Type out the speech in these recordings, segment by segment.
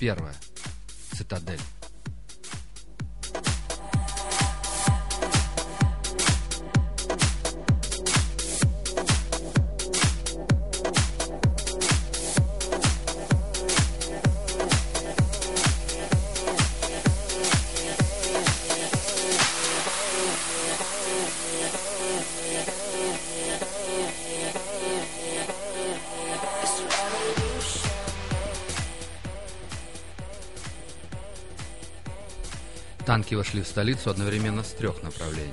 Глава 21. Цитадель. Танки вошли в столицу одновременно с трех направлений.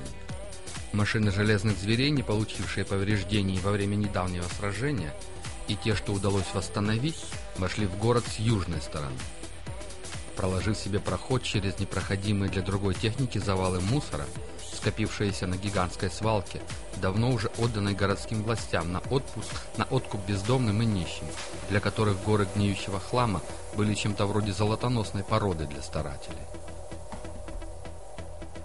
Машины железных зверей, не получившие повреждений во время недавнего сражения, и те, что удалось восстановить, вошли в город с южной стороны. Проложив себе проход через непроходимые для другой техники завалы мусора, скопившиеся на гигантской свалке, давно уже отданной городским властям на отпуск, на откуп бездомным и нищим, для которых горы гниющего хлама были чем-то вроде золотоносной породы для старателей.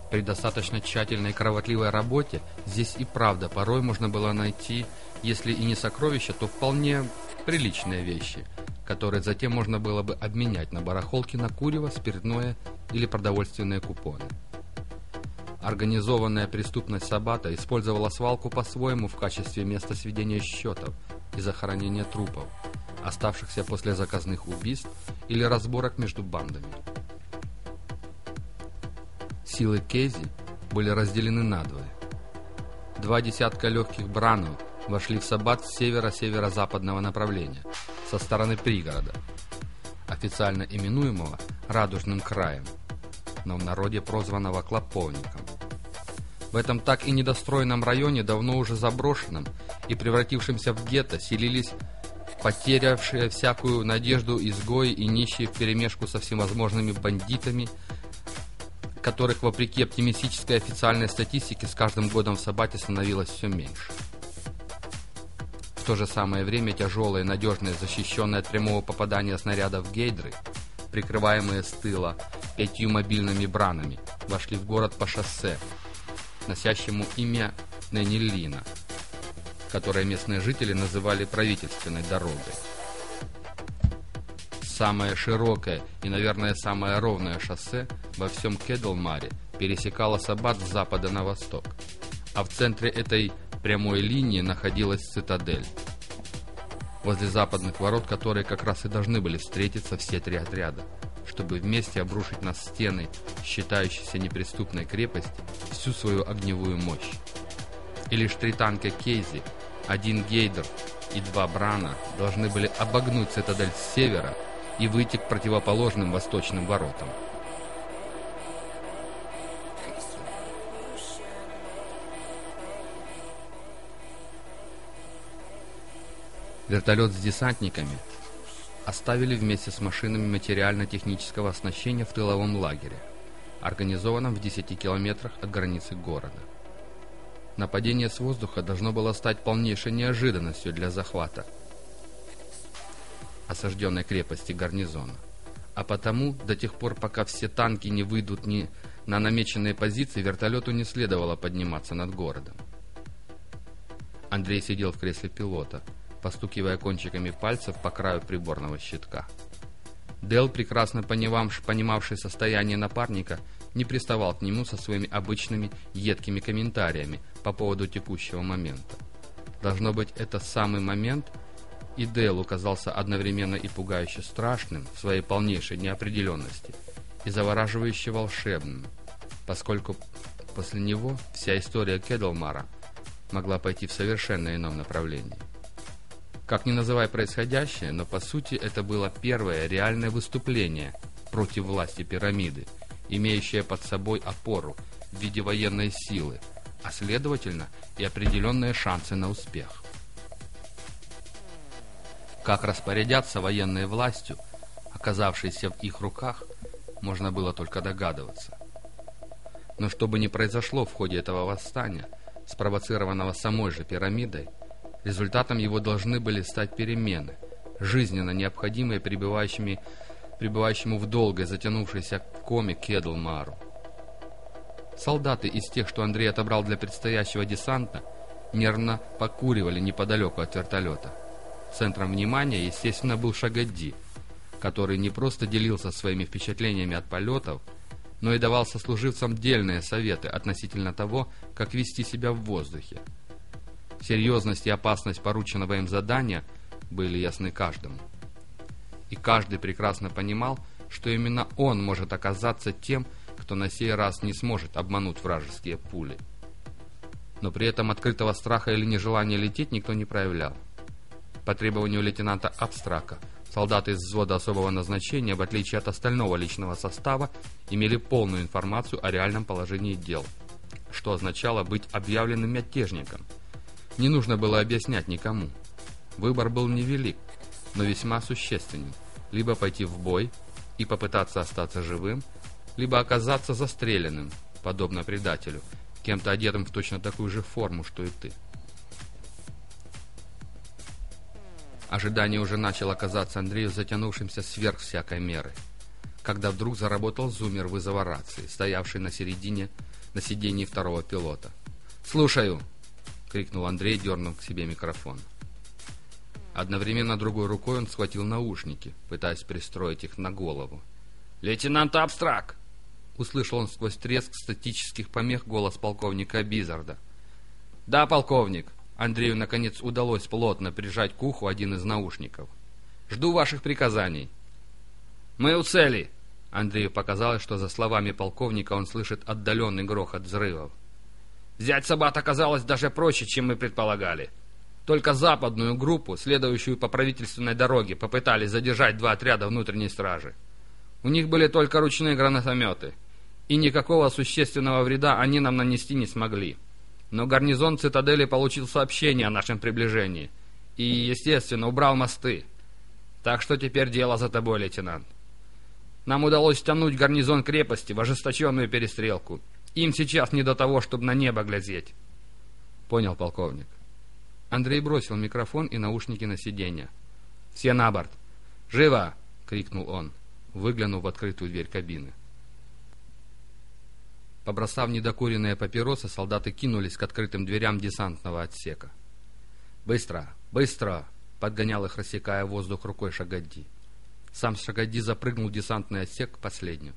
При достаточно тщательной и кровотливой работе здесь и правда порой можно было найти, если и не сокровища, то вполне приличные вещи, которые затем можно было бы обменять на барахолки на курево, спиртное или продовольственные купоны. Организованная преступность Сабата использовала свалку по-своему в качестве места сведения счетов и захоронения трупов, оставшихся после заказных убийств или разборок между бандами. Силы Кейзи были разделены надвое. Два десятка легких бранов вошли в Сабат с северо-северо-западного направления, со стороны пригорода, официально именуемого Радужным краем, но в народе прозванного Клоповником. В этом так и недостроенном районе, давно уже заброшенном и превратившемся в гетто, селились потерявшие всякую надежду изгои и нищие вперемешку со всевозможными бандитами, которых, вопреки оптимистической официальной статистике, с каждым годом в Сабате становилось все меньше. В то же самое время тяжелые, надежные, защищенные от прямого попадания снарядов гейдры, прикрываемые с тыла пятью мобильными бранами, вошли в город по шоссе, носящему имя Ненилина, которое местные жители называли правительственной дорогой. Самое широкое и, наверное, самое ровное шоссе во всем Кедлмаре пересекало Сабат с запада на восток, а в центре этой прямой линии находилась цитадель, возле западных ворот, которые как раз и должны были встретиться все три отряда, чтобы вместе обрушить на стены, считающейся неприступной крепости, всю свою огневую мощь. И лишь три танка Кейзи, один Гейдер и два Брана должны были обогнуть цитадель с севера и выйти к противоположным восточным воротам. Вертолет с десантниками оставили вместе с машинами материально-технического оснащения в тыловом лагере, организованном в 10 километрах от границы города. Нападение с воздуха должно было стать полнейшей неожиданностью для захвата – осажденной крепости гарнизона. А потому, до тех пор, пока все танки не выйдут ни на намеченные позиции, вертолету не следовало подниматься над городом. Андрей сидел в кресле пилота, постукивая кончиками пальцев по краю приборного щитка. Дел, прекрасно понимавший состояние напарника, не приставал к нему со своими обычными едкими комментариями по поводу текущего момента. Должно быть, это самый момент, и Дейл казался одновременно и пугающе страшным в своей полнейшей неопределенности, и завораживающе волшебным, поскольку после него вся история Кедлмара могла пойти в совершенно ином направлении. Как ни называй происходящее, но по сути это было первое реальное выступление против власти пирамиды, имеющее под собой опору в виде военной силы, а следовательно и определенные шансы на успех. Как распорядятся военной властью, оказавшейся в их руках, можно было только догадываться. Но что бы ни произошло в ходе этого восстания, спровоцированного самой же пирамидой, результатом его должны были стать перемены, жизненно необходимые пребывающими, пребывающему в долгой затянувшейся коме Кедлмару. Солдаты из тех, что Андрей отобрал для предстоящего десанта, нервно покуривали неподалеку от вертолета – Центром внимания, естественно, был Шагадди, который не просто делился своими впечатлениями от полетов, но и давал сослуживцам дельные советы относительно того, как вести себя в воздухе. Серьезность и опасность порученного им задания были ясны каждому. И каждый прекрасно понимал, что именно он может оказаться тем, кто на сей раз не сможет обмануть вражеские пули. Но при этом открытого страха или нежелания лететь никто не проявлял. По требованию лейтенанта Абстрака, солдаты из взвода особого назначения, в отличие от остального личного состава, имели полную информацию о реальном положении дел, что означало быть объявленным мятежником. Не нужно было объяснять никому. Выбор был невелик, но весьма существенен. Либо пойти в бой и попытаться остаться живым, либо оказаться застреленным, подобно предателю, кем-то одетым в точно такую же форму, что и ты. Ожидание уже начало казаться Андрею затянувшимся сверх всякой меры, когда вдруг заработал зумер вызова рации, стоявший на середине, на сиденье второго пилота. «Слушаю!» — крикнул Андрей, дернув к себе микрофон. Одновременно другой рукой он схватил наушники, пытаясь пристроить их на голову. «Лейтенант Абстрак!» Услышал он сквозь треск статических помех голос полковника Бизарда. «Да, полковник!» Андрею, наконец, удалось плотно прижать к уху один из наушников. «Жду ваших приказаний». «Мы у цели!» Андрею показалось, что за словами полковника он слышит отдаленный грохот взрывов. «Взять Сабат оказалось даже проще, чем мы предполагали. Только западную группу, следующую по правительственной дороге, попытались задержать два отряда внутренней стражи. У них были только ручные гранатометы, и никакого существенного вреда они нам нанести не смогли. Но гарнизон цитадели получил сообщение о нашем приближении и, естественно, убрал мосты. Так что теперь дело за тобой, лейтенант. Нам удалось тянуть гарнизон крепости в ожесточенную перестрелку. Им сейчас не до того, чтобы на небо глядеть. Понял, полковник. Андрей бросил микрофон и наушники на сиденье. «Все на борт!» «Живо!» — крикнул он, выглянув в открытую дверь кабины. Побросав недокуренные папиросы, солдаты кинулись к открытым дверям десантного отсека. «Быстро! Быстро!» — подгонял их, рассекая воздух рукой Шагадди. Сам Шагадди запрыгнул в десантный отсек к последнему.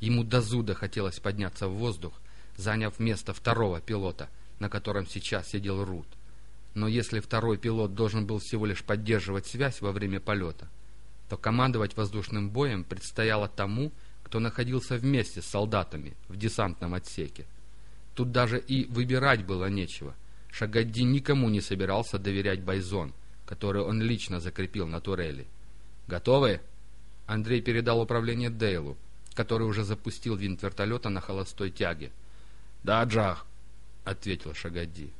Ему до зуда хотелось подняться в воздух, заняв место второго пилота, на котором сейчас сидел Рут. Но если второй пилот должен был всего лишь поддерживать связь во время полета, то командовать воздушным боем предстояло тому, кто находился вместе с солдатами в десантном отсеке. Тут даже и выбирать было нечего. Шагадди никому не собирался доверять Байзон, который он лично закрепил на турели. «Готовы?» Андрей передал управление Дейлу, который уже запустил винт вертолета на холостой тяге. «Да, Джах», — ответил Шагадди.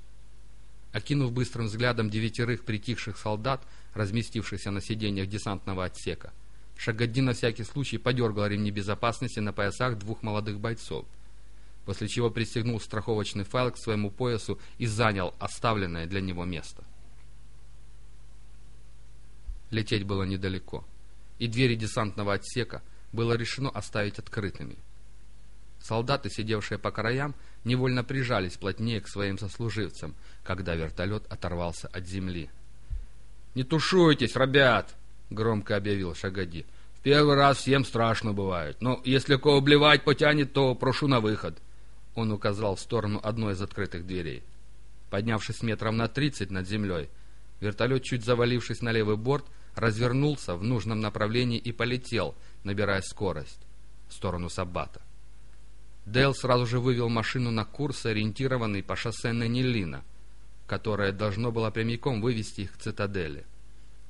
Окинув быстрым взглядом девятерых притихших солдат, разместившихся на сиденьях десантного отсека, Шагадди на всякий случай подергал ремни безопасности на поясах двух молодых бойцов, после чего пристегнул страховочный файл к своему поясу и занял оставленное для него место. Лететь было недалеко, и двери десантного отсека было решено оставить открытыми – Солдаты, сидевшие по краям, невольно прижались плотнее к своим сослуживцам, когда вертолет оторвался от земли. «Не тушуйтесь, ребят!» — громко объявил Шагади. «В первый раз всем страшно бывает, но если кого блевать потянет, то прошу на выход». Он указал в сторону одной из открытых дверей. Поднявшись метров на тридцать над землей, вертолет, чуть завалившись на левый борт, развернулся в нужном направлении и полетел, набирая скорость, в сторону Саббата. Дейл сразу же вывел машину на курс, ориентированный по шоссе Нанилина, которое должно было прямиком вывести их к цитадели.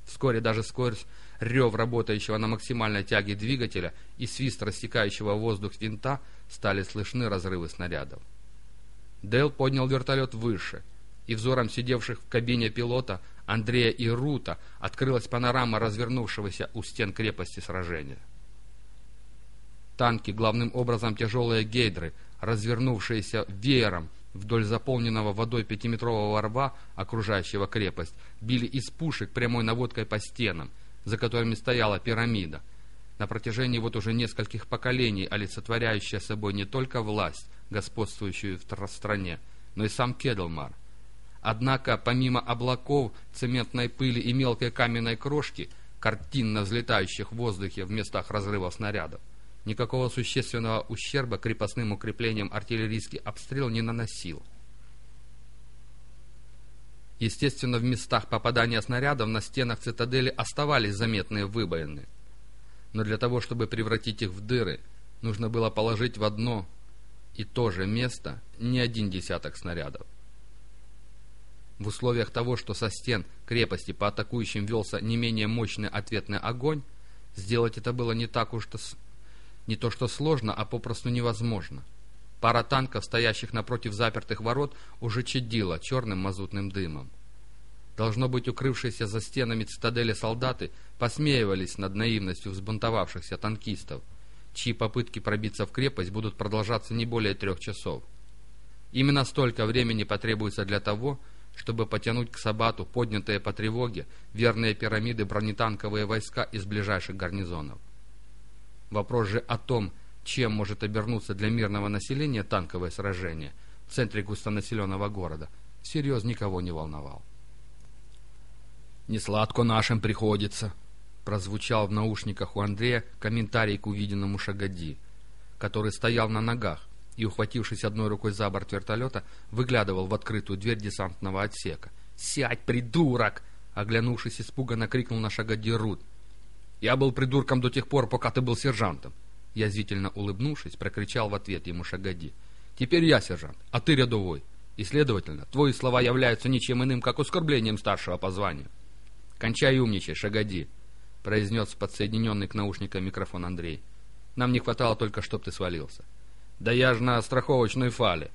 Вскоре даже скорость рев работающего на максимальной тяге двигателя и свист рассекающего воздух винта стали слышны разрывы снарядов. Дейл поднял вертолет выше, и взором сидевших в кабине пилота Андрея и Рута открылась панорама развернувшегося у стен крепости сражения. Танки, главным образом тяжелые гейдры, развернувшиеся веером вдоль заполненного водой пятиметрового рва, окружающего крепость, били из пушек прямой наводкой по стенам, за которыми стояла пирамида, на протяжении вот уже нескольких поколений олицетворяющая собой не только власть, господствующую в стране, но и сам Кедлмар. Однако, помимо облаков, цементной пыли и мелкой каменной крошки, картинно взлетающих в воздухе в местах разрывов снарядов. Никакого существенного ущерба крепостным укреплениям артиллерийский обстрел не наносил. Естественно, в местах попадания снарядов на стенах цитадели оставались заметные выбоины. Но для того, чтобы превратить их в дыры, нужно было положить в одно и то же место не один десяток снарядов. В условиях того, что со стен крепости по атакующим велся не менее мощный ответный огонь, сделать это было не так уж то, не то что сложно, а попросту невозможно. Пара танков, стоящих напротив запертых ворот, уже чадила черным мазутным дымом. Должно быть, укрывшиеся за стенами цитадели солдаты посмеивались над наивностью взбунтовавшихся танкистов, чьи попытки пробиться в крепость будут продолжаться не более трех часов. Именно столько времени потребуется для того, чтобы потянуть к Сабату поднятые по тревоге верные пирамиды бронетанковые войска из ближайших гарнизонов. Вопрос же о том, чем может обернуться для мирного населения танковое сражение в центре густонаселенного города, всерьез никого не волновал. «Несладко нашим приходится», — прозвучал в наушниках у Андрея комментарий к увиденному Шагади, который стоял на ногах и, ухватившись одной рукой за борт вертолета, выглядывал в открытую дверь десантного отсека. «Сядь, придурок!» — оглянувшись испуганно, крикнул на Шагади Рут. «Я был придурком до тех пор, пока ты был сержантом. Язвительно улыбнувшись, прокричал в ответ ему Шагади. «Теперь я сержант, а ты рядовой. И, следовательно, твои слова являются ничем иным, как оскорблением старшего по званию». «Кончай умничай, Шагади», — произнес подсоединенный к наушникам микрофон Андрей. «Нам не хватало только, чтоб ты свалился». «Да я же на страховочной фале».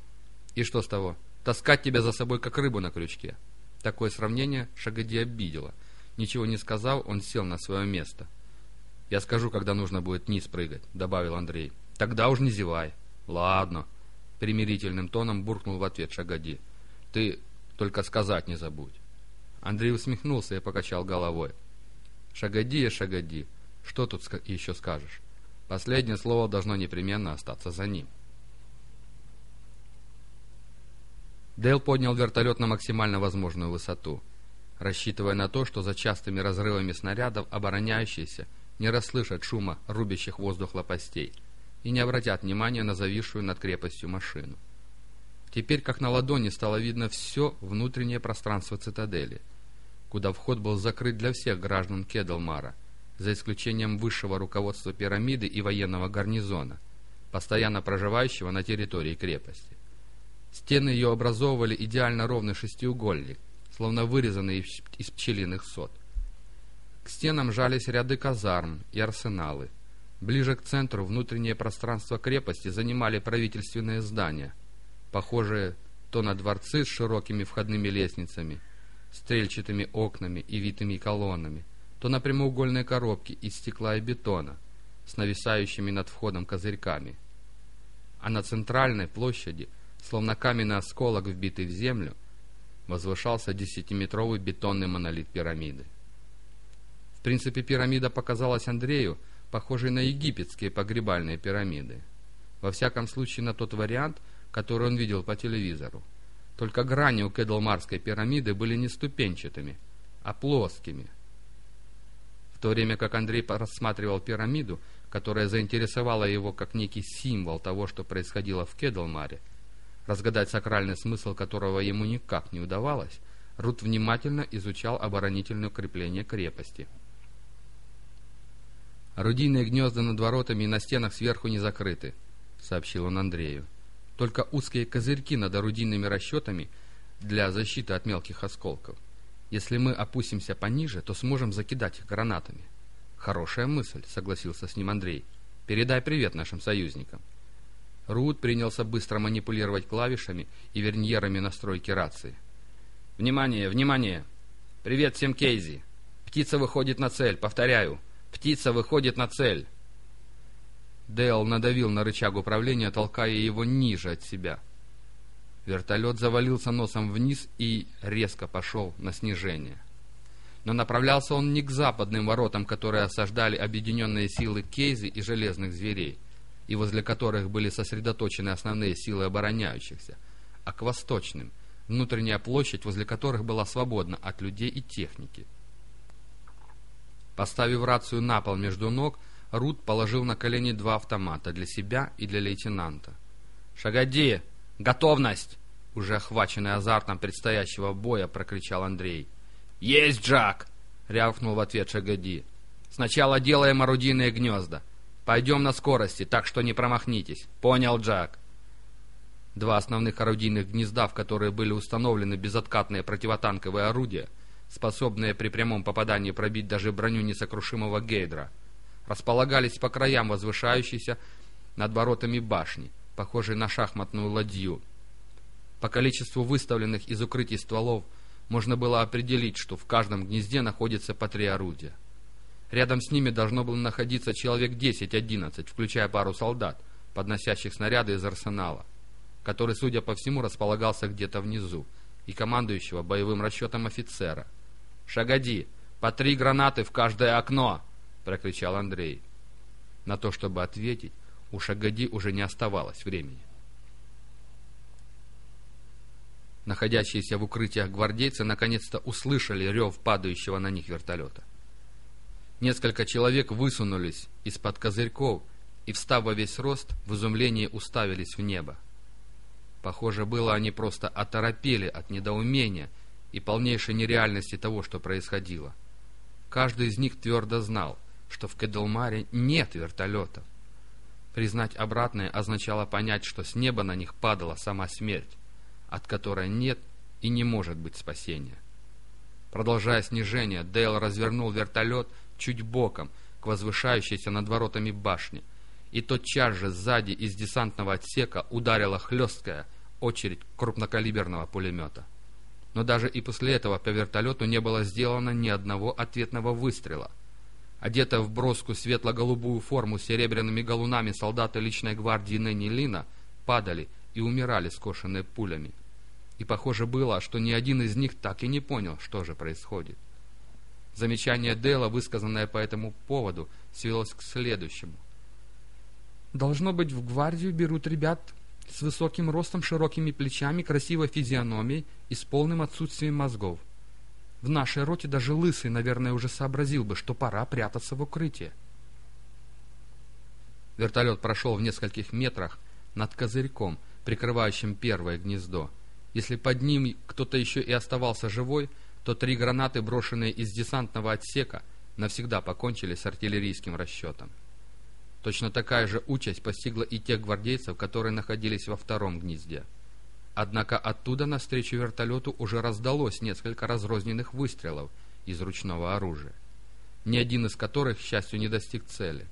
«И что с того? Таскать тебя за собой, как рыбу на крючке». Такое сравнение Шагади обидело. Ничего не сказав, он сел на свое место. «Я скажу, когда нужно будет вниз прыгать», — добавил Андрей. «Тогда уж не зевай». «Ладно», — примирительным тоном буркнул в ответ Шагади. «Ты только сказать не забудь». Андрей усмехнулся и покачал головой. «Шагади и шагади. Что тут еще скажешь? Последнее слово должно непременно остаться за ним». Дейл поднял вертолет на максимально возможную высоту, рассчитывая на то, что за частыми разрывами снарядов обороняющиеся не расслышат шума рубящих воздух лопастей и не обратят внимания на зависшую над крепостью машину. Теперь, как на ладони, стало видно все внутреннее пространство цитадели, куда вход был закрыт для всех граждан Кедлмара, за исключением высшего руководства пирамиды и военного гарнизона, постоянно проживающего на территории крепости. Стены ее образовывали идеально ровный шестиугольник, словно вырезанный из пчелиных сот. К стенам жались ряды казарм и арсеналы. Ближе к центру внутреннее пространство крепости занимали правительственные здания, похожие то на дворцы с широкими входными лестницами, стрельчатыми окнами и витыми колоннами, то на прямоугольные коробки из стекла и бетона с нависающими над входом козырьками. А на центральной площади, словно каменный осколок, вбитый в землю, возвышался десятиметровый бетонный монолит пирамиды принципе, пирамида показалась Андрею похожей на египетские погребальные пирамиды. Во всяком случае, на тот вариант, который он видел по телевизору. Только грани у Кедлмарской пирамиды были не ступенчатыми, а плоскими. В то время как Андрей рассматривал пирамиду, которая заинтересовала его как некий символ того, что происходило в Кедлмаре, разгадать сакральный смысл которого ему никак не удавалось, Рут внимательно изучал оборонительное укрепление крепости – «Орудийные гнезда над воротами и на стенах сверху не закрыты», — сообщил он Андрею. «Только узкие козырьки над орудийными расчетами для защиты от мелких осколков. Если мы опустимся пониже, то сможем закидать их гранатами». «Хорошая мысль», — согласился с ним Андрей. «Передай привет нашим союзникам». Рут принялся быстро манипулировать клавишами и верньерами настройки рации. «Внимание, внимание! Привет всем Кейзи! Птица выходит на цель, повторяю, Птица выходит на цель. Дейл надавил на рычаг управления, толкая его ниже от себя. Вертолет завалился носом вниз и резко пошел на снижение. Но направлялся он не к западным воротам, которые осаждали объединенные силы Кейзи и Железных Зверей, и возле которых были сосредоточены основные силы обороняющихся, а к восточным, внутренняя площадь, возле которых была свободна от людей и техники – Поставив рацию на пол между ног, Рут положил на колени два автомата для себя и для лейтенанта. «Шагоди! Готовность!» Уже охваченный азартом предстоящего боя, прокричал Андрей. «Есть, Джак!» — рявкнул в ответ Шагоди. «Сначала делаем орудийные гнезда. Пойдем на скорости, так что не промахнитесь. Понял, Джак?» Два основных орудийных гнезда, в которые были установлены безоткатные противотанковые орудия, способные при прямом попадании пробить даже броню несокрушимого Гейдра, располагались по краям возвышающейся над воротами башни, похожей на шахматную ладью. По количеству выставленных из укрытий стволов можно было определить, что в каждом гнезде находится по три орудия. Рядом с ними должно было находиться человек 10-11, включая пару солдат, подносящих снаряды из арсенала, который, судя по всему, располагался где-то внизу, и командующего боевым расчетом офицера. «Шагоди! По три гранаты в каждое окно!» — прокричал Андрей. На то, чтобы ответить, у Шагоди уже не оставалось времени. Находящиеся в укрытиях гвардейцы наконец-то услышали рев падающего на них вертолета. Несколько человек высунулись из-под козырьков и, встав во весь рост, в изумлении уставились в небо. Похоже было, они просто оторопели от недоумения и полнейшей нереальности того, что происходило. Каждый из них твердо знал, что в Кедлмаре нет вертолетов. Признать обратное означало понять, что с неба на них падала сама смерть от которой нет и не может быть спасения. Продолжая снижение, Дейл развернул вертолет чуть боком к возвышающейся над воротами башне, и тотчас же сзади из десантного отсека ударила хлесткая очередь крупнокалиберного пулемета. Но даже и после этого по вертолету не было сделано ни одного ответного выстрела. Одетые в броску светло-голубую форму с серебряными галунами солдаты личной гвардии Нэнни Лина падали и умирали скошенные пулями. И похоже было, что ни один из них так и не понял, что же происходит. Замечание Дейла, высказанное по этому поводу, свелось к следующему. «Должно быть, в гвардию берут ребят с высоким ростом, широкими плечами, красивой физиономией и с полным отсутствием мозгов. В нашей роте даже лысый, наверное, уже сообразил бы, что пора прятаться в укрытие». Вертолет прошел в нескольких метрах над козырьком, прикрывающим первое гнездо. Если под ним кто-то еще и оставался живой, то три гранаты, брошенные из десантного отсека, навсегда покончили с артиллерийским расчетом. Точно такая же участь постигла и тех гвардейцев, которые находились во втором гнезде. Однако оттуда навстречу вертолету уже раздалось несколько разрозненных выстрелов из ручного оружия, ни один из которых, к счастью, не достиг цели.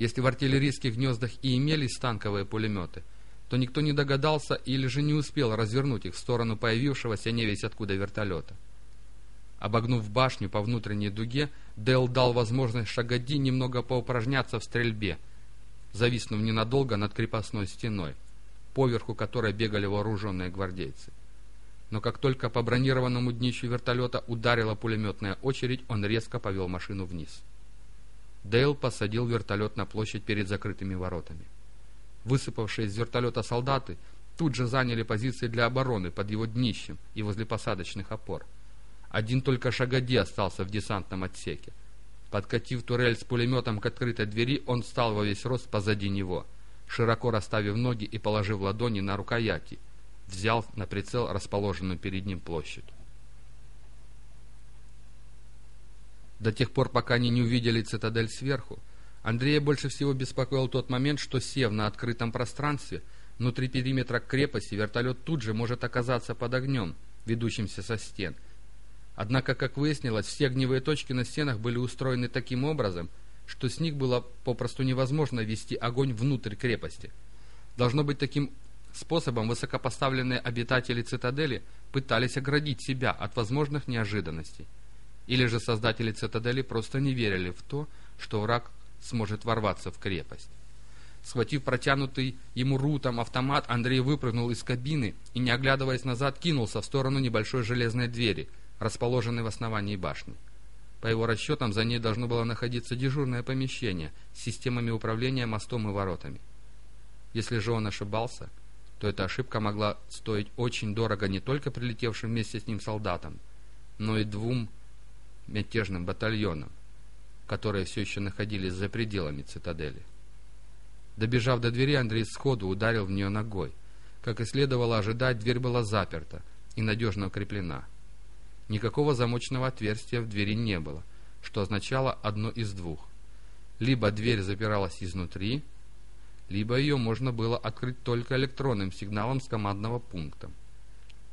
Если в артиллерийских гнездах и имелись танковые пулеметы, то никто не догадался или же не успел развернуть их в сторону появившегося не весь откуда вертолета. Обогнув башню по внутренней дуге, Дэл дал возможность Шагади немного поупражняться в стрельбе, зависнув ненадолго над крепостной стеной, поверху которой бегали вооруженные гвардейцы. Но как только по бронированному днищу вертолета ударила пулеметная очередь, он резко повел машину вниз. Дейл посадил вертолет на площадь перед закрытыми воротами. Высыпавшие из вертолета солдаты тут же заняли позиции для обороны под его днищем и возле посадочных опор. Один только Шагади остался в десантном отсеке. Подкатив турель с пулеметом к открытой двери, он встал во весь рост позади него, широко расставив ноги и положив ладони на рукояти, взял на прицел расположенную перед ним площадь. До тех пор, пока они не увидели цитадель сверху, Андрея больше всего беспокоил тот момент, что, сев на открытом пространстве, внутри периметра крепости вертолет тут же может оказаться под огнем, ведущимся со стен. Однако, как выяснилось, все огневые точки на стенах были устроены таким образом, что с них было попросту невозможно вести огонь внутрь крепости. Должно быть таким способом высокопоставленные обитатели цитадели пытались оградить себя от возможных неожиданностей. Или же создатели цитадели просто не верили в то, что враг сможет ворваться в крепость. Схватив протянутый ему рутом автомат, Андрей выпрыгнул из кабины и, не оглядываясь назад, кинулся в сторону небольшой железной двери, расположенной в основании башни. По его расчетам, за ней должно было находиться дежурное помещение с системами управления мостом и воротами. Если же он ошибался, то эта ошибка могла стоить очень дорого не только прилетевшим вместе с ним солдатам, но и двум мятежным батальонам, которые все еще находились за пределами цитадели. Добежав до двери, Андрей сходу ударил в нее ногой. Как и следовало ожидать, дверь была заперта и надежно укреплена. Никакого замочного отверстия в двери не было, что означало одно из двух. Либо дверь запиралась изнутри, либо ее можно было открыть только электронным сигналом с командного пункта.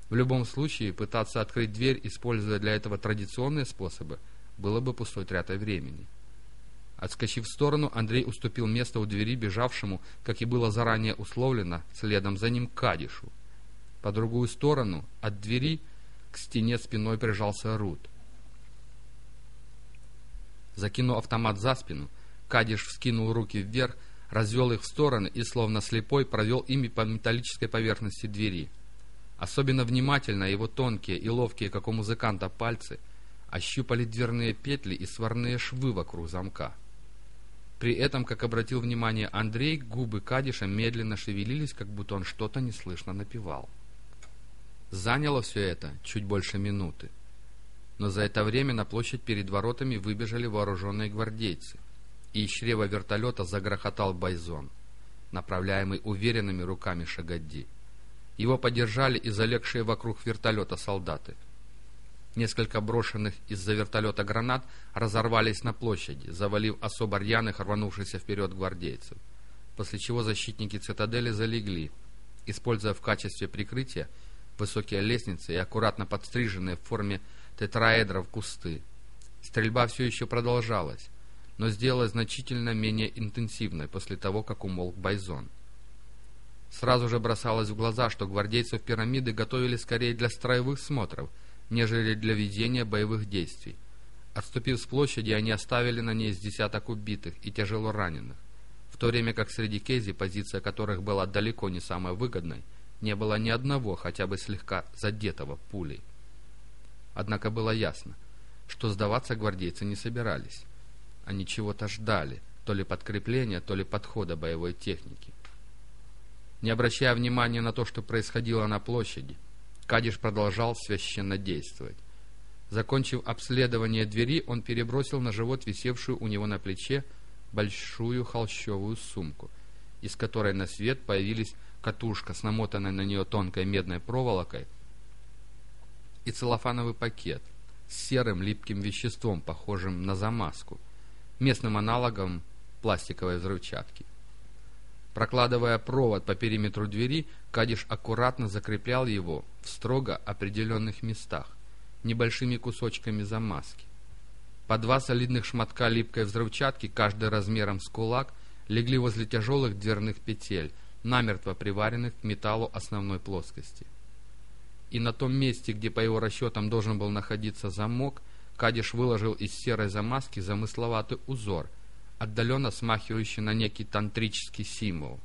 В любом случае, пытаться открыть дверь, используя для этого традиционные способы, было бы пустой тратой времени. Отскочив в сторону, Андрей уступил место у двери бежавшему, как и было заранее условлено, следом за ним Кадишу. По другую сторону, от двери, к стене спиной прижался Рут. Закинув автомат за спину, Кадиш вскинул руки вверх, развел их в стороны и, словно слепой, провел ими по металлической поверхности двери. Особенно внимательно его тонкие и ловкие, как у музыканта, пальцы ощупали дверные петли и сварные швы вокруг замка. При этом, как обратил внимание Андрей, губы Кадиша медленно шевелились, как будто он что-то неслышно напевал. Заняло все это чуть больше минуты. Но за это время на площадь перед воротами выбежали вооруженные гвардейцы, и из чрева вертолета загрохотал Байзон, направляемый уверенными руками Шагадди. Его поддержали и залегшие вокруг вертолета солдаты. Несколько брошенных из-за вертолета гранат разорвались на площади, завалив особо рьяных, рванувшихся вперед гвардейцев, после чего защитники цитадели залегли, используя в качестве прикрытия высокие лестницы и аккуратно подстриженные в форме тетраэдров кусты. Стрельба все еще продолжалась, но сделалась значительно менее интенсивной после того, как умолк Байзон. Сразу же бросалось в глаза, что гвардейцев пирамиды готовили скорее для строевых смотров, нежели для ведения боевых действий. Отступив с площади, они оставили на ней с десяток убитых и тяжело раненых, в то время как среди Кези, позиция которых была далеко не самой выгодной, не было ни одного хотя бы слегка задетого пулей. Однако было ясно, что сдаваться гвардейцы не собирались. Они чего-то ждали, то ли подкрепления, то ли подхода боевой техники. Не обращая внимания на то, что происходило на площади, Кадиш продолжал священно действовать. Закончив обследование двери, он перебросил на живот висевшую у него на плече большую холщовую сумку, из которой на свет появились катушка с намотанной на нее тонкой медной проволокой и целлофановый пакет с серым липким веществом, похожим на замазку, местным аналогом пластиковой взрывчатки. Прокладывая провод по периметру двери, Кадиш аккуратно закреплял его в строго определенных местах, небольшими кусочками замазки. По два солидных шматка липкой взрывчатки, каждый размером с кулак, легли возле тяжелых дверных петель, намертво приваренных к металлу основной плоскости. И на том месте, где по его расчетам должен был находиться замок, Кадиш выложил из серой замазки замысловатый узор, отдаленно смахивающий на некий тантрический символ.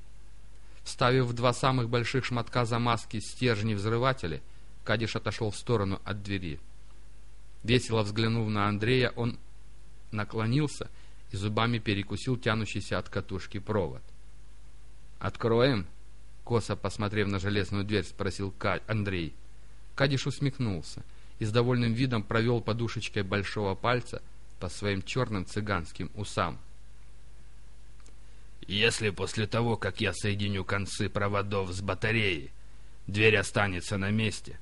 Вставив в два самых больших шматка замазки стержни взрыватели, Кадиш отошел в сторону от двери. Весело взглянув на Андрея, он наклонился и зубами перекусил тянущийся от катушки провод. «Откроем?» Косо посмотрев на железную дверь, спросил Андрей. Кадиш усмехнулся и с довольным видом провел подушечкой большого пальца по своим черным цыганским усам. «Если после того, как я соединю концы проводов с батареей, дверь останется на месте,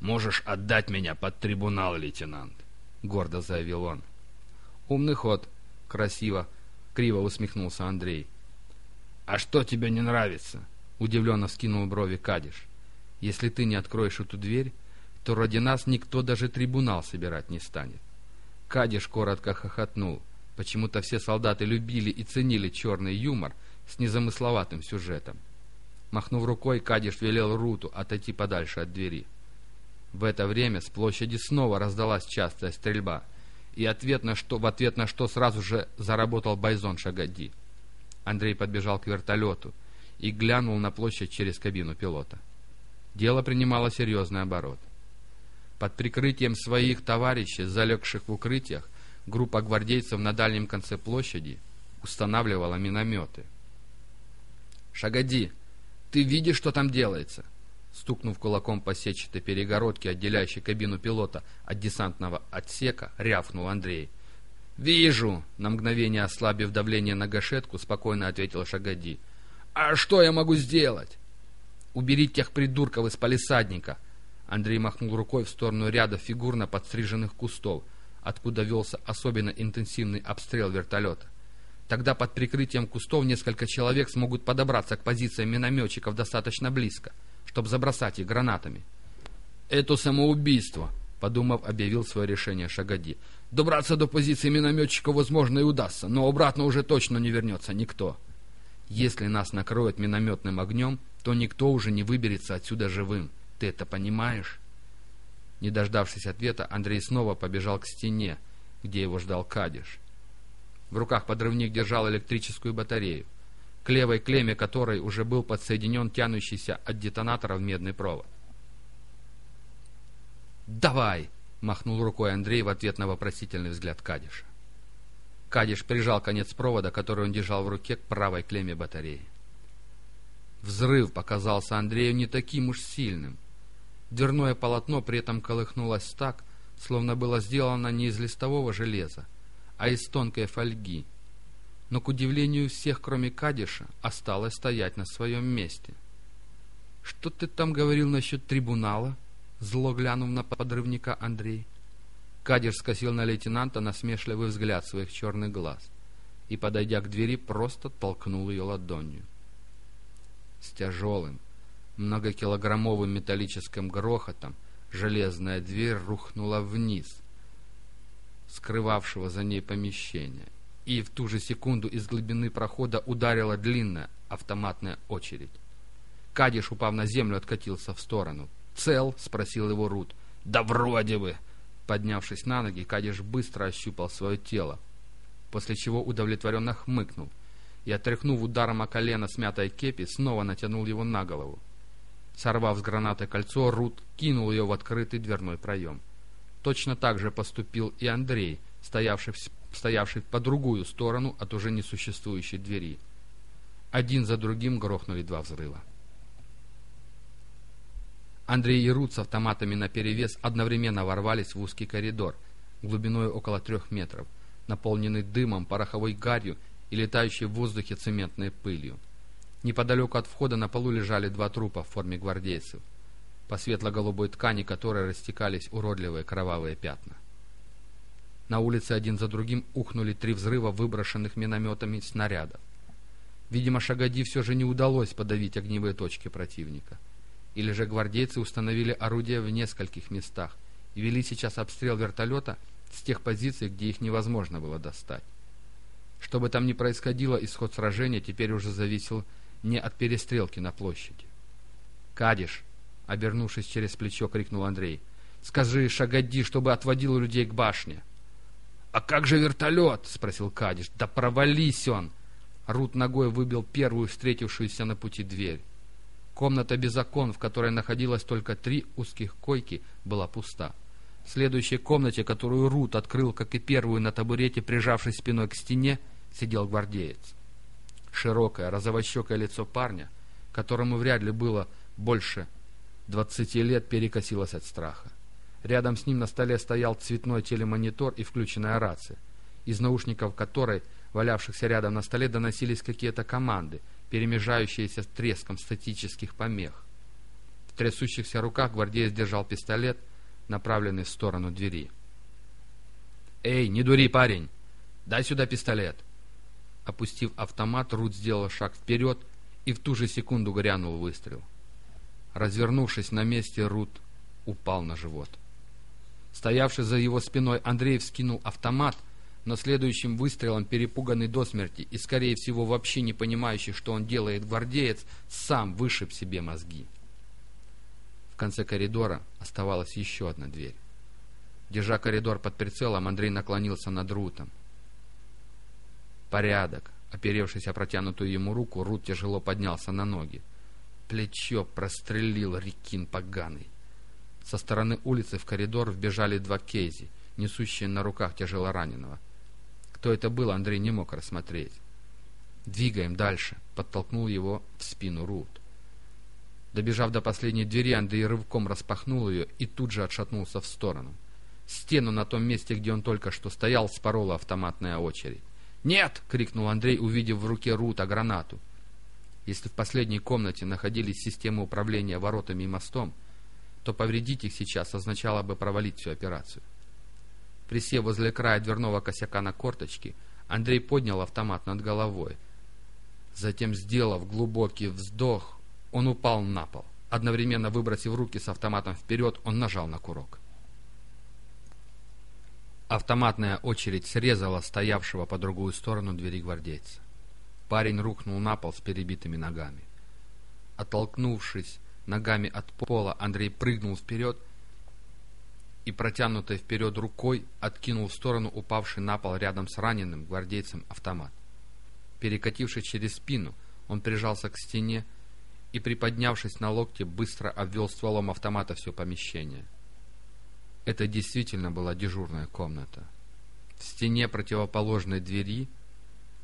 можешь отдать меня под трибунал, лейтенант», — гордо заявил он. «Умный ход. Красиво», — криво усмехнулся Андрей. «А что тебе не нравится?» — удивленно вскинул брови Кадиш. «Если ты не откроешь эту дверь, то ради нас никто даже трибунал собирать не станет». Кадиш коротко хохотнул. Почему-то все солдаты любили и ценили черный юмор с незамысловатым сюжетом. Махнув рукой, Кадиш велел Руту отойти подальше от двери. В это время с площади снова раздалась частая стрельба, и ответ на что, в ответ на что сразу же заработал Байзон Шагади. Андрей подбежал к вертолету и глянул на площадь через кабину пилота. Дело принимало серьезный оборот. Под прикрытием своих товарищей, залегших в укрытиях, группа гвардейцев на дальнем конце площади устанавливала минометы. «Шагоди, ты видишь, что там делается?» Стукнув кулаком по сетчатой перегородке, отделяющей кабину пилота от десантного отсека, рявкнул Андрей. «Вижу!» — на мгновение ослабив давление на гашетку, спокойно ответил Шагади. «А что я могу сделать?» «Уберите тех придурков из палисадника!» Андрей махнул рукой в сторону ряда фигурно подстриженных кустов, откуда велся особенно интенсивный обстрел вертолета. Тогда под прикрытием кустов несколько человек смогут подобраться к позициям минометчиков достаточно близко, чтобы забросать их гранатами. «Это самоубийство», — подумав, объявил свое решение Шагади. «Добраться до позиции минометчика, возможно, и удастся, но обратно уже точно не вернется никто. Если нас накроют минометным огнем, то никто уже не выберется отсюда живым. Ты это понимаешь?» Не дождавшись ответа, Андрей снова побежал к стене, где его ждал Кадиш. В руках подрывник держал электрическую батарею, к левой клемме которой уже был подсоединен тянущийся от детонатора в медный провод. «Давай!» — махнул рукой Андрей в ответ на вопросительный взгляд Кадиша. Кадиш прижал конец провода, который он держал в руке, к правой клемме батареи. Взрыв показался Андрею не таким уж сильным. Дверное полотно при этом колыхнулось так, словно было сделано не из листового железа, а из тонкой фольги. Но, к удивлению всех, кроме Кадиша, осталось стоять на своем месте. «Что ты там говорил насчет трибунала?» Зло глянув на подрывника Андрей. Кадиш скосил на лейтенанта насмешливый взгляд своих черных глаз и, подойдя к двери, просто толкнул ее ладонью. С тяжелым, многокилограммовым металлическим грохотом железная дверь рухнула вниз, скрывавшего за ней помещение, и в ту же секунду из глубины прохода ударила длинная автоматная очередь. Кадиш, упав на землю, откатился в сторону. «Цел?» — спросил его Рут. «Да вроде бы!» Поднявшись на ноги, Кадиш быстро ощупал свое тело, после чего удовлетворенно хмыкнул и, отряхнув ударом о колено смятой кепи, снова натянул его на голову. Сорвав с гранаты кольцо, Рут кинул ее в открытый дверной проем. Точно так же поступил и Андрей, стоявший, стоявший по другую сторону от уже несуществующей двери. Один за другим грохнули два взрыва. Андрей и Рут с автоматами наперевес одновременно ворвались в узкий коридор, глубиной около трех метров, наполненный дымом, пороховой гарью и летающей в воздухе цементной пылью. Неподалеку от входа на полу лежали два трупа в форме гвардейцев, по светло-голубой ткани которой растекались уродливые кровавые пятна. На улице один за другим ухнули три взрыва выброшенных минометами снарядов. Видимо, Шагади все же не удалось подавить огневые точки противника — или же гвардейцы установили орудия в нескольких местах и вели сейчас обстрел вертолета с тех позиций, где их невозможно было достать. Что бы там ни происходило, исход сражения теперь уже зависел не от перестрелки на площади. «Кадиш!» — обернувшись через плечо, крикнул Андрей. «Скажи Шагади, чтобы отводил людей к башне!» «А как же вертолет?» — спросил Кадиш. «Да провались он!» Рут ногой выбил первую встретившуюся на пути дверь. Комната без окон, в которой находилось только три узких койки, была пуста. В следующей комнате, которую Рут открыл, как и первую на табурете, прижавшись спиной к стене, сидел гвардеец. Широкое, розовощекое лицо парня, которому вряд ли было больше двадцати лет, перекосилось от страха. Рядом с ним на столе стоял цветной телемонитор и включенная рация, из наушников которой, валявшихся рядом на столе, доносились какие-то команды — перемежающиеся с треском статических помех. В трясущихся руках гвардеец держал пистолет, направленный в сторону двери. «Эй, не дури, парень! Дай сюда пистолет!» Опустив автомат, Рут сделал шаг вперед, и в ту же секунду грянул выстрел. Развернувшись на месте, Рут упал на живот. Стоявший за его спиной Андрей вскинул автомат но следующим выстрелом, перепуганный до смерти и, скорее всего, вообще не понимающий, что он делает гвардеец, сам вышиб себе мозги. В конце коридора оставалась еще одна дверь. Держа коридор под прицелом, Андрей наклонился над Рутом. «Порядок!» Оперевшись о протянутую ему руку, Рут тяжело поднялся на ноги. Плечо прострелил Рикин поганый. Со стороны улицы в коридор вбежали два кейзи, несущие на руках тяжелораненого. Кто это был, Андрей не мог рассмотреть. «Двигаем дальше», — подтолкнул его в спину Рут. Добежав до последней двери, Андрей рывком распахнул ее и тут же отшатнулся в сторону. Стену на том месте, где он только что стоял, спорола автоматная очередь. «Нет!» — крикнул Андрей, увидев в руке Рута гранату. Если в последней комнате находились системы управления воротами и мостом, то повредить их сейчас означало бы провалить всю операцию. Присев возле края дверного косяка на корточки, Андрей поднял автомат над головой. Затем, сделав глубокий вздох, он упал на пол. Одновременно выбросив руки с автоматом вперед, он нажал на курок. Автоматная очередь срезала стоявшего по другую сторону двери гвардейца. Парень рухнул на пол с перебитыми ногами. Оттолкнувшись ногами от пола, Андрей прыгнул вперед и, протянутой вперед рукой, откинул в сторону упавший на пол рядом с раненым гвардейцем автомат. Перекатившись через спину, он прижался к стене и, приподнявшись на локте, быстро обвел стволом автомата все помещение — это действительно была дежурная комната. В стене противоположной двери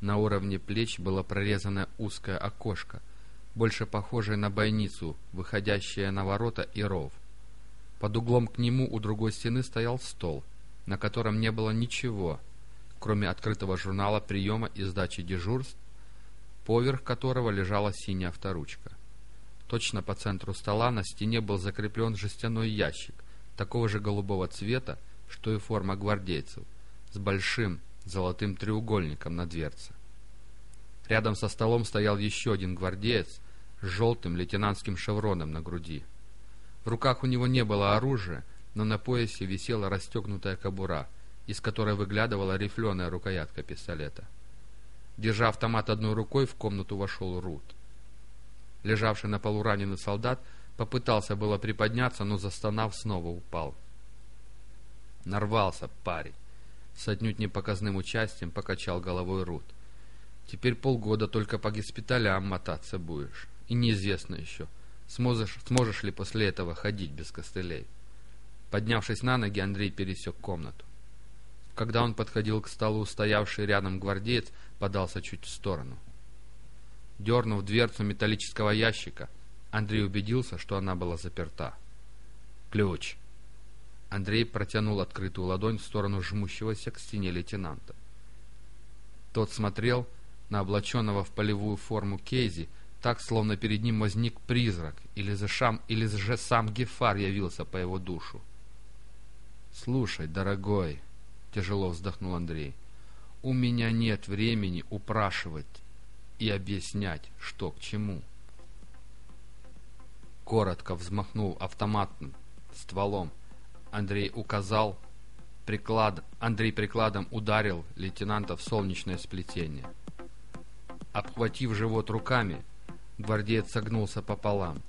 на уровне плеч было прорезано узкое окошко, больше похожее на бойницу, выходящее на ворота и ров. Под углом к нему у другой стены стоял стол, на котором не было ничего, кроме открытого журнала приема и сдачи дежурств, поверх которого лежала синяя авторучка. Точно по центру стола на стене был закреплен жестяной ящик, такого же голубого цвета, что и форма гвардейцев, с большим золотым треугольником на дверце. Рядом со столом стоял еще один гвардеец с желтым лейтенантским шевроном на груди. В руках у него не было оружия, но на поясе висела расстегнутая кобура, из которой выглядывала рифленая рукоятка пистолета. Держа автомат одной рукой, в комнату вошел Рут. Лежавший на полу раненый солдат Попытался было приподняться, но застонав, снова упал. Нарвался парень. С отнюдь непоказным участием покачал головой Рут. Теперь полгода только по госпиталям мотаться будешь. И неизвестно еще, сможешь, сможешь ли после этого ходить без костылей. Поднявшись на ноги, Андрей пересек комнату. Когда он подходил к столу, стоявший рядом гвардеец подался чуть в сторону. Дернув дверцу металлического ящика, Андрей убедился, что она была заперта. «Ключ!» Андрей протянул открытую ладонь в сторону жмущегося к стене лейтенанта. Тот смотрел на облаченного в полевую форму Кейзи, так, словно перед ним возник призрак, или, за шам, или же сам Гефар явился по его душу. «Слушай, дорогой», — тяжело вздохнул Андрей, — «у меня нет времени упрашивать и объяснять, что к чему». Коротко взмахнул автоматным стволом. Андрей указал, приклад... Андрей прикладом ударил лейтенанта в солнечное сплетение. Обхватив живот руками, гвардеец согнулся пополам.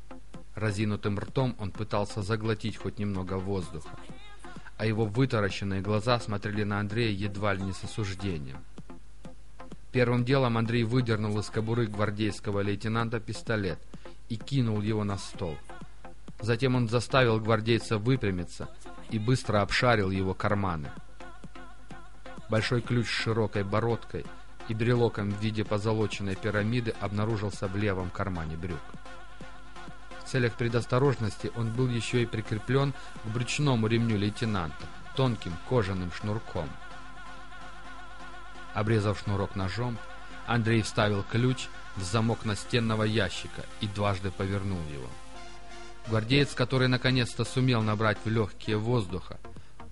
Разинутым ртом он пытался заглотить хоть немного воздуха, а его вытаращенные глаза смотрели на Андрея едва ли не с осуждением. Первым делом Андрей выдернул из кобуры гвардейского лейтенанта пистолет — и кинул его на стол. Затем он заставил гвардейца выпрямиться и быстро обшарил его карманы. Большой ключ с широкой бородкой и брелоком в виде позолоченной пирамиды обнаружился в левом кармане брюк. В целях предосторожности он был еще и прикреплен к брючному ремню лейтенанта тонким кожаным шнурком. Обрезав шнурок ножом, Андрей вставил ключ в замок настенного ящика и дважды повернул его. Гвардеец, который наконец-то сумел набрать в легкие воздуха,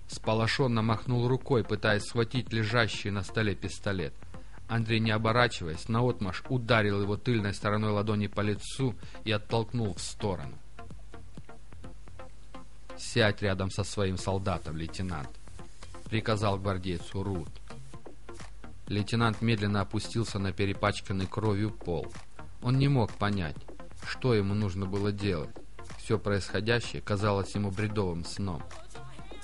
сполошенно махнул рукой, пытаясь схватить лежащий на столе пистолет. Андрей, не оборачиваясь, наотмашь ударил его тыльной стороной ладони по лицу и оттолкнул в сторону. «Сядь рядом со своим солдатом, лейтенант», — приказал гвардейцу Рут. Лейтенант медленно опустился на перепачканный кровью пол. Он не мог понять, что ему нужно было делать. Все происходящее казалось ему бредовым сном.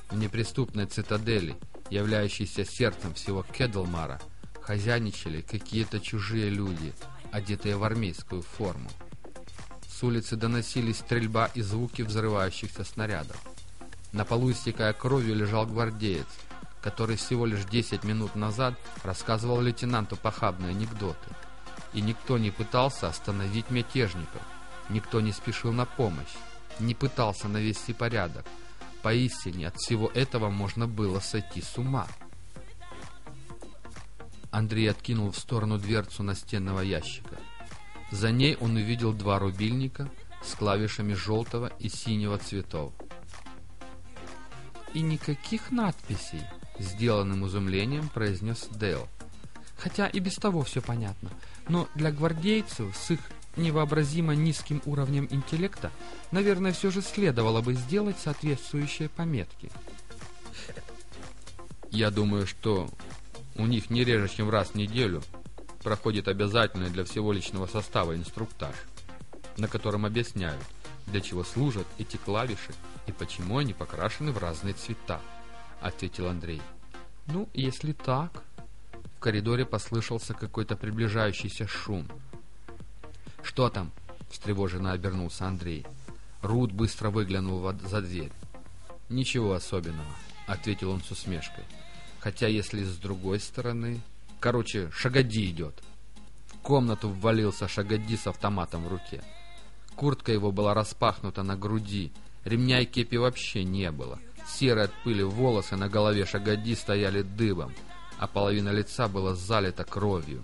В неприступной цитадели, являющейся сердцем всего Кедлмара, хозяйничали какие-то чужие люди, одетые в армейскую форму. С улицы доносились стрельба и звуки взрывающихся снарядов. На полу, истекая кровью, лежал гвардеец – который всего лишь 10 минут назад рассказывал лейтенанту похабные анекдоты. И никто не пытался остановить мятежников, никто не спешил на помощь, не пытался навести порядок. Поистине от всего этого можно было сойти с ума. Андрей откинул в сторону дверцу настенного ящика. За ней он увидел два рубильника с клавишами желтого и синего цветов. «И никаких надписей», — сделанным изумлением произнес Дейл. «Хотя и без того все понятно, но для гвардейцев с их невообразимо низким уровнем интеллекта, наверное, все же следовало бы сделать соответствующие пометки». «Я думаю, что у них не реже, чем раз в неделю проходит обязательный для всего личного состава инструктаж, на котором объясняют, для чего служат эти клавиши и почему они покрашены в разные цвета, ответил Андрей. Ну, если так... В коридоре послышался какой-то приближающийся шум. «Что там?» — встревоженно обернулся Андрей. Рут быстро выглянул за дверь. «Ничего особенного», — ответил он с усмешкой. Хотя, если с другой стороны... Короче, Шагоди идет. В комнату ввалился Шагоди с автоматом в руке. Куртка его была распахнута на груди, ремня и кепи вообще не было. Серые от пыли волосы на голове Шагоди стояли дыбом, а половина лица была залита кровью.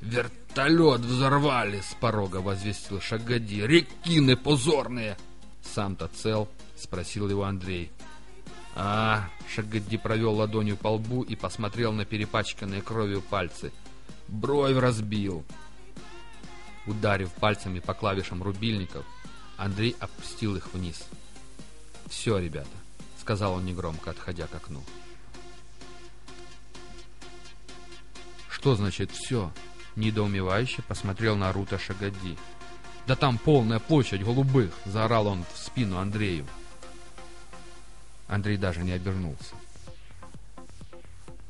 «Вертолет взорвали!» — с порога возвестил Шагоди. «Рекины позорные!» «Сам-то цел?» — спросил его Андрей. А, Шагадди провел ладонью по лбу и посмотрел на перепачканные кровью пальцы. Бровь разбил. Ударив пальцами по клавишам рубильников, Андрей опустил их вниз. «Все, ребята», — сказал он негромко, отходя к окну. «Что значит «все»?» — недоумевающе посмотрел на Рута Шагадди. «Да там полная площадь голубых!» — заорал он в спину Андрею. Андрей даже не обернулся.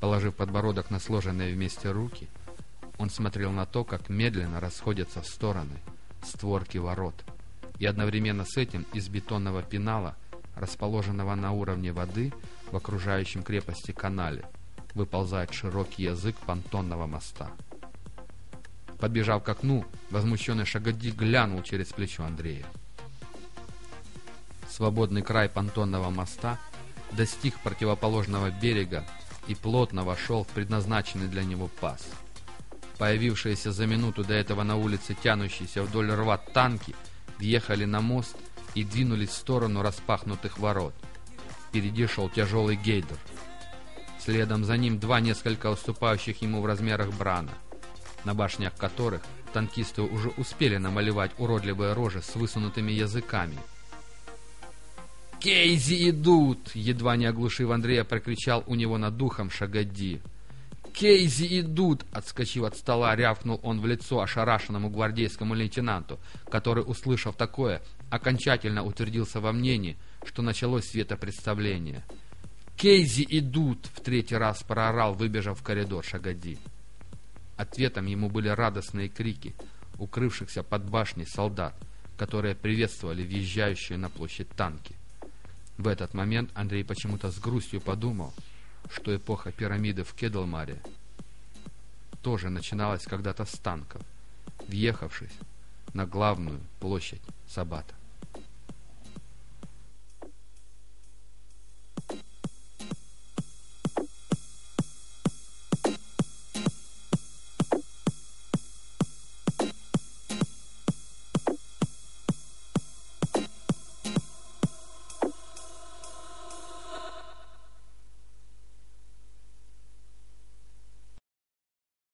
Положив подбородок на сложенные вместе руки, он смотрел на то, как медленно расходятся в стороны створки ворот, и одновременно с этим из бетонного пенала, расположенного на уровне воды в окружающем крепости канале, выползает широкий язык понтонного моста. Подбежав к окну, возмущенный Шагоди глянул через плечо Андрея. Свободный край понтонного моста достиг противоположного берега и плотно вошел в предназначенный для него пас. Появившиеся за минуту до этого на улице тянущиеся вдоль рва танки въехали на мост и двинулись в сторону распахнутых ворот. Впереди шел тяжелый гейдер. Следом за ним два несколько уступающих ему в размерах брана, на башнях которых танкисты уже успели намалевать уродливые рожи с высунутыми языками – «Кейзи идут!» — едва не оглушив Андрея, прокричал у него над духом Шагадди. «Кейзи идут!» — отскочив от стола, рявкнул он в лицо ошарашенному гвардейскому лейтенанту, который, услышав такое, окончательно утвердился во мнении, что началось светопредставление. «Кейзи идут!» — в третий раз проорал, выбежав в коридор Шагадди. Ответом ему были радостные крики укрывшихся под башней солдат, которые приветствовали въезжающие на площадь танки. В этот момент Андрей почему-то с грустью подумал, что эпоха пирамиды в Кедлмаре тоже начиналась когда-то с танков, въехавшись на главную площадь Сабата.